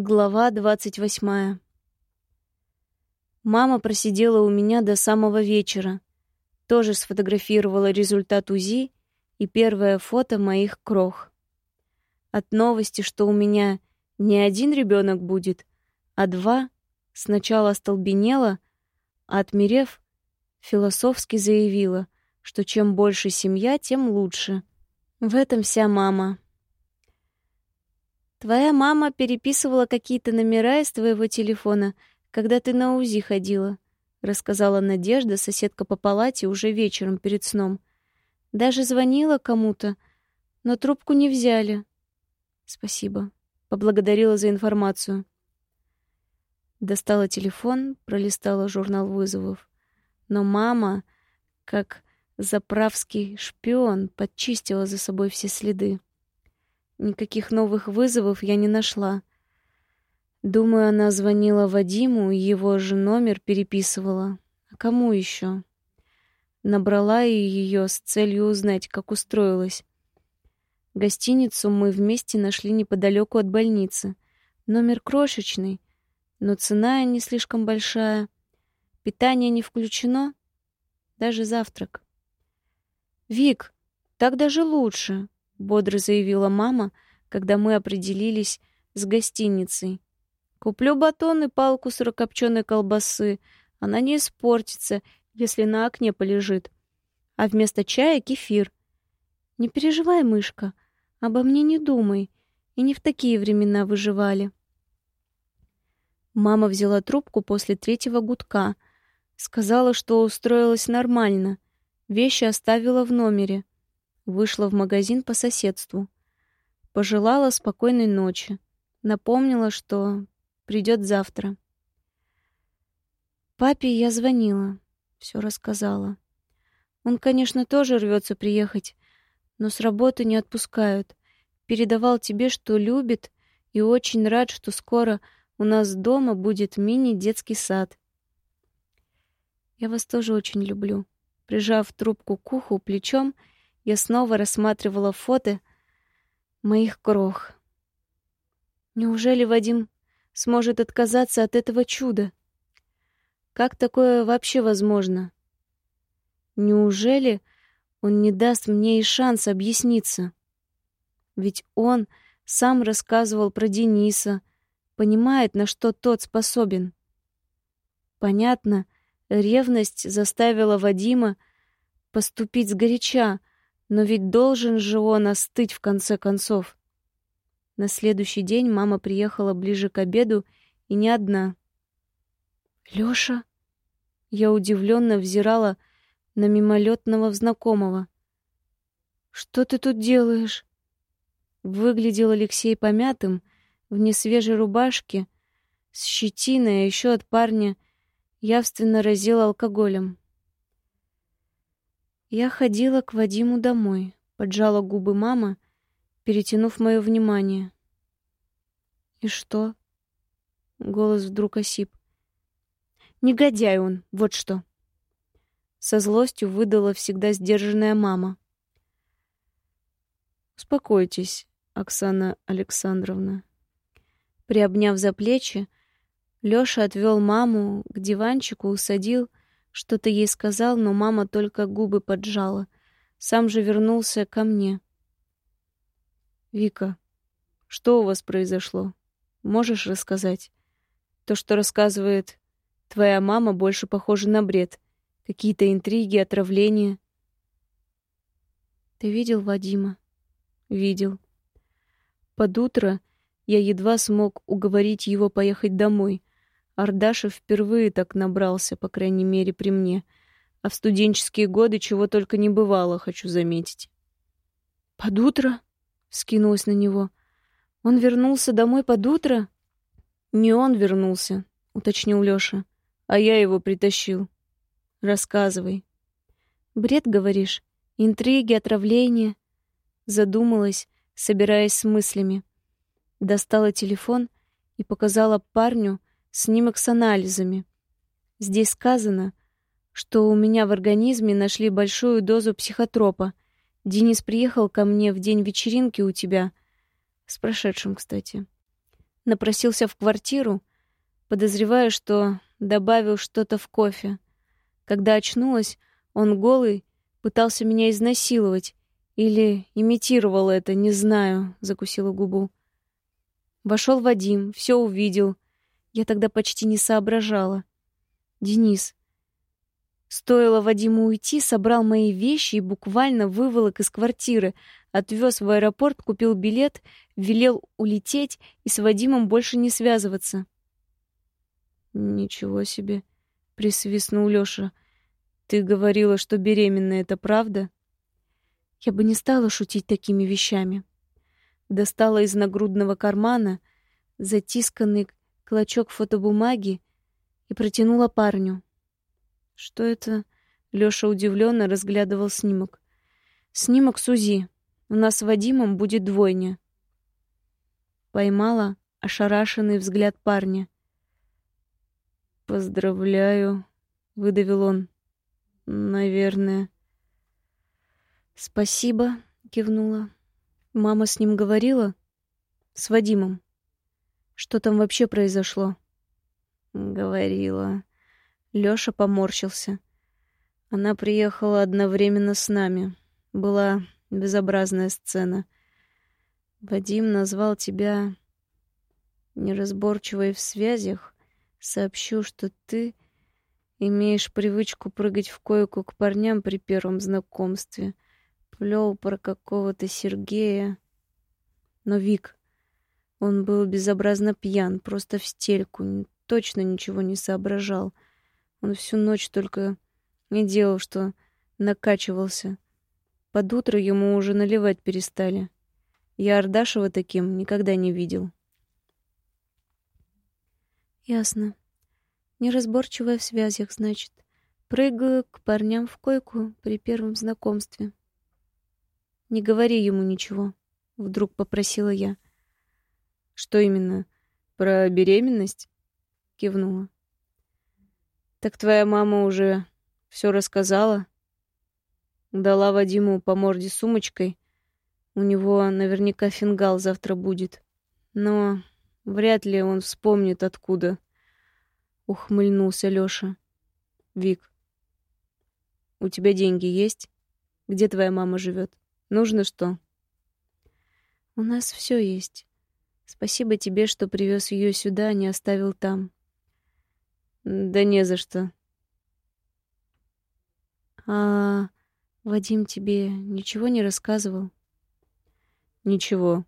Глава двадцать восьмая. Мама просидела у меня до самого вечера. Тоже сфотографировала результат УЗИ и первое фото моих крох. От новости, что у меня не один ребенок будет, а два, сначала остолбенела, а отмерев, философски заявила, что чем больше семья, тем лучше. В этом вся мама. Твоя мама переписывала какие-то номера из твоего телефона, когда ты на УЗИ ходила, рассказала Надежда, соседка по палате, уже вечером перед сном. Даже звонила кому-то, но трубку не взяли. Спасибо, поблагодарила за информацию. Достала телефон, пролистала журнал вызовов. Но мама, как заправский шпион, подчистила за собой все следы. Никаких новых вызовов я не нашла. Думаю, она звонила Вадиму, его же номер переписывала. А кому еще? Набрала ее с целью узнать, как устроилась. Гостиницу мы вместе нашли неподалеку от больницы. Номер крошечный, но цена не слишком большая. Питание не включено, даже завтрак. «Вик, так даже лучше», бодро заявила мама, когда мы определились с гостиницей. Куплю батон и палку сырокопченой колбасы. Она не испортится, если на окне полежит. А вместо чая кефир. Не переживай, мышка, обо мне не думай. И не в такие времена выживали. Мама взяла трубку после третьего гудка. Сказала, что устроилась нормально. Вещи оставила в номере. Вышла в магазин по соседству. Пожелала спокойной ночи. Напомнила, что придет завтра. Папе я звонила, все рассказала. Он, конечно, тоже рвется приехать, но с работы не отпускают. Передавал тебе, что любит, и очень рад, что скоро у нас дома будет мини-детский сад. Я вас тоже очень люблю. Прижав трубку к уху плечом, я снова рассматривала фото моих крох. Неужели Вадим сможет отказаться от этого чуда? Как такое вообще возможно? Неужели он не даст мне и шанс объясниться? Ведь он сам рассказывал про Дениса, понимает, на что тот способен. Понятно, ревность заставила Вадима поступить сгоряча, но ведь должен же он остыть в конце концов. На следующий день мама приехала ближе к обеду и не одна. Лёша, я удивленно взирала на мимолетного знакомого. Что ты тут делаешь? Выглядел Алексей помятым, в несвежей рубашке, с щетиной, а еще от парня явственно разил алкоголем. Я ходила к Вадиму домой, поджала губы мама, перетянув мое внимание. И что? Голос вдруг осип. Негодяй он, вот что. Со злостью выдала всегда сдержанная мама. Успокойтесь, Оксана Александровна. Приобняв за плечи, Лёша отвел маму к диванчику, усадил что-то ей сказал, но мама только губы поджала. Сам же вернулся ко мне. «Вика, что у вас произошло? Можешь рассказать? То, что рассказывает твоя мама, больше похоже на бред. Какие-то интриги, отравления». «Ты видел Вадима?» «Видел. Под утро я едва смог уговорить его поехать домой, Ардашев впервые так набрался, по крайней мере, при мне. А в студенческие годы чего только не бывало, хочу заметить. «Под утро?» — скинулась на него. «Он вернулся домой под утро?» «Не он вернулся», — уточнил Лёша. «А я его притащил. Рассказывай». «Бред, говоришь? Интриги, отравление?» Задумалась, собираясь с мыслями. Достала телефон и показала парню, снимок с анализами. Здесь сказано, что у меня в организме нашли большую дозу психотропа. Денис приехал ко мне в день вечеринки у тебя. С прошедшим, кстати. напросился в квартиру, подозревая, что добавил что-то в кофе. Когда очнулась, он голый пытался меня изнасиловать или имитировал это, не знаю, закусила губу. Вошел Вадим, все увидел. Я тогда почти не соображала. Денис. Стоило Вадиму уйти, собрал мои вещи и буквально выволок из квартиры, отвез в аэропорт, купил билет, велел улететь и с Вадимом больше не связываться. Ничего себе, присвистнул Лёша. Ты говорила, что беременна, это правда? Я бы не стала шутить такими вещами. Достала из нагрудного кармана затисканный клочок фотобумаги и протянула парню. Что это? Лёша удивленно разглядывал снимок. Снимок Сузи. У нас с Вадимом будет двойня. Поймала ошарашенный взгляд парня. Поздравляю, выдавил он. Наверное. Спасибо, кивнула. Мама с ним говорила? С Вадимом. Что там вообще произошло? Говорила. Лёша поморщился. Она приехала одновременно с нами. Была безобразная сцена. Вадим назвал тебя неразборчивой в связях. Сообщу, что ты имеешь привычку прыгать в койку к парням при первом знакомстве. Плел про какого-то Сергея. Но Вик, он был безобразно пьян, просто в стельку, точно ничего не соображал. Он всю ночь только не делал, что накачивался. Под утро ему уже наливать перестали. Я Ардашева таким никогда не видел. Ясно. Неразборчивая в связях, значит. Прыгаю к парням в койку при первом знакомстве. Не говори ему ничего, вдруг попросила я. Что именно? Про беременность? Кивнула. Так твоя мама уже все рассказала? Дала Вадиму по морде сумочкой. У него наверняка фингал завтра будет. Но вряд ли он вспомнит откуда. Ухмыльнулся Лёша. Вик, у тебя деньги есть? Где твоя мама живет? Нужно что? У нас все есть. Спасибо тебе, что привез ее сюда, а не оставил там. Да не за что. А Вадим тебе ничего не рассказывал? Ничего.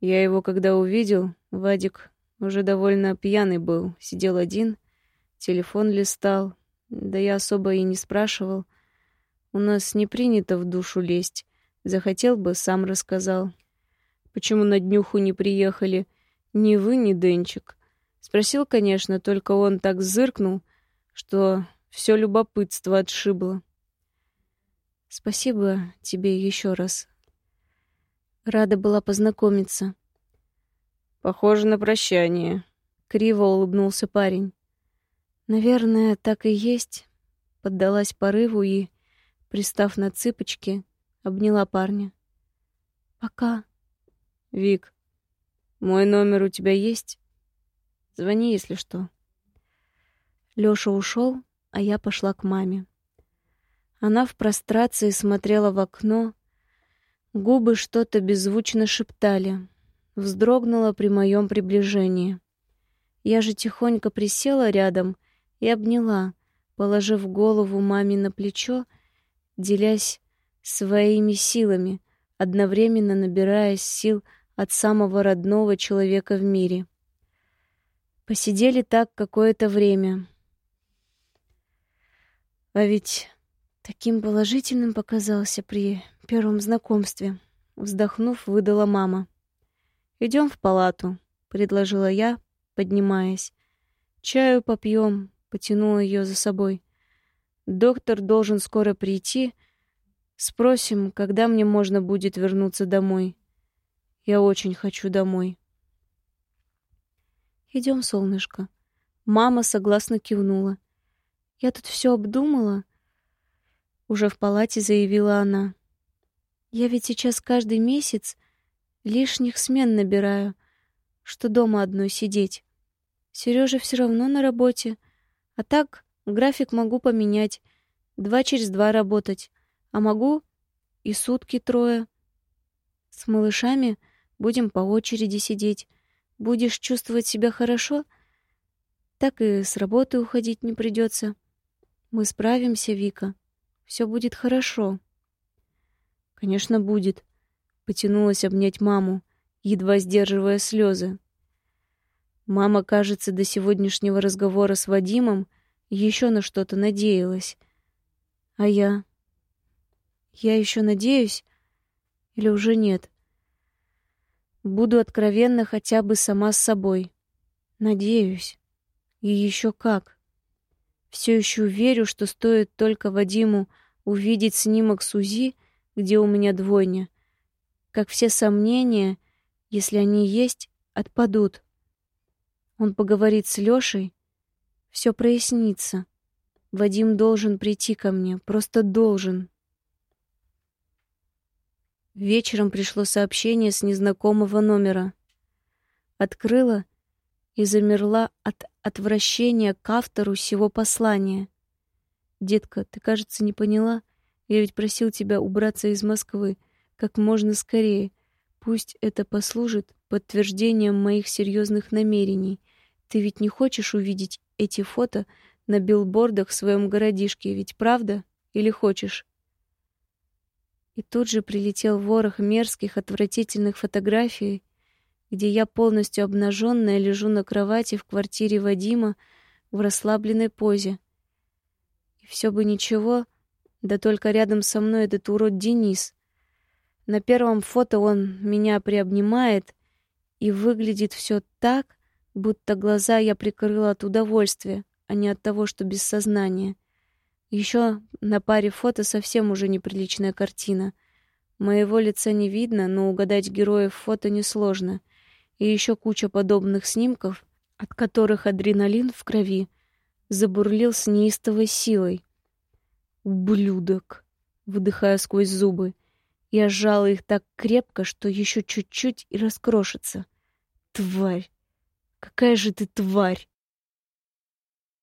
Я его когда увидел, Вадик уже довольно пьяный был, сидел один, телефон листал, да я особо и не спрашивал. У нас не принято в душу лезть. Захотел бы, сам рассказал. Почему на днюху не приехали? Ни вы, ни Денчик. Спросил, конечно, только он так зыркнул, что все любопытство отшибло. Спасибо тебе еще раз. Рада была познакомиться. Похоже на прощание. Криво улыбнулся парень. Наверное, так и есть. Поддалась порыву и, пристав на цыпочки, обняла парня. Пока. Вик, мой номер у тебя есть? Звони, если что. Лёша ушел, а я пошла к маме. Она в прострации смотрела в окно, губы что-то беззвучно шептали. Вздрогнула при моем приближении. Я же тихонько присела рядом и обняла, положив голову маме на плечо, делясь своими силами, одновременно набираясь сил от самого родного человека в мире. Посидели так какое-то время. А ведь таким положительным показался при первом знакомстве. Вздохнув, выдала мама. Идем в палату», — предложила я, поднимаясь. «Чаю попьем», — потянула ее за собой. «Доктор должен скоро прийти. Спросим, когда мне можно будет вернуться домой». Я очень хочу домой. Идем, солнышко. Мама согласно кивнула. Я тут все обдумала. Уже в палате заявила она. Я ведь сейчас каждый месяц лишних смен набираю. что дома одной сидеть. Сережа все равно на работе. А так график могу поменять. Два через два работать. А могу и сутки трое. С малышами будем по очереди сидеть. Будешь чувствовать себя хорошо, так и с работы уходить не придется. Мы справимся, Вика. Все будет хорошо. Конечно, будет. Потянулась обнять маму, едва сдерживая слезы. Мама, кажется, до сегодняшнего разговора с Вадимом еще на что-то надеялась. А я... Я еще надеюсь? Или уже нет? Буду откровенна хотя бы сама с собой. Надеюсь. И еще как. Все еще верю, что стоит только Вадиму увидеть снимок Сузи, где у меня двойня, как все сомнения, если они есть, отпадут. Он поговорит с Лешей, все прояснится. Вадим должен прийти ко мне, просто должен. Вечером пришло сообщение с незнакомого номера. Открыла и замерла от отвращения к автору всего послания. «Детка, ты, кажется, не поняла. Я ведь просил тебя убраться из Москвы как можно скорее. Пусть это послужит подтверждением моих серьезных намерений. Ты ведь не хочешь увидеть эти фото на билбордах в своем городишке, ведь правда? Или хочешь?» И тут же прилетел ворох мерзких, отвратительных фотографий, где я полностью обнаженная лежу на кровати в квартире Вадима в расслабленной позе. И все бы ничего, да только рядом со мной этот урод Денис. На первом фото он меня приобнимает, и выглядит все так, будто глаза я прикрыла от удовольствия, а не от того, что без сознания. Еще на паре фото совсем уже неприличная картина. Моего лица не видно, но угадать героев фото несложно. И еще куча подобных снимков, от которых адреналин в крови забурлил с неистовой силой. «Ублюдок!» — выдыхая сквозь зубы. Я сжала их так крепко, что еще чуть-чуть и раскрошится. «Тварь! Какая же ты тварь!»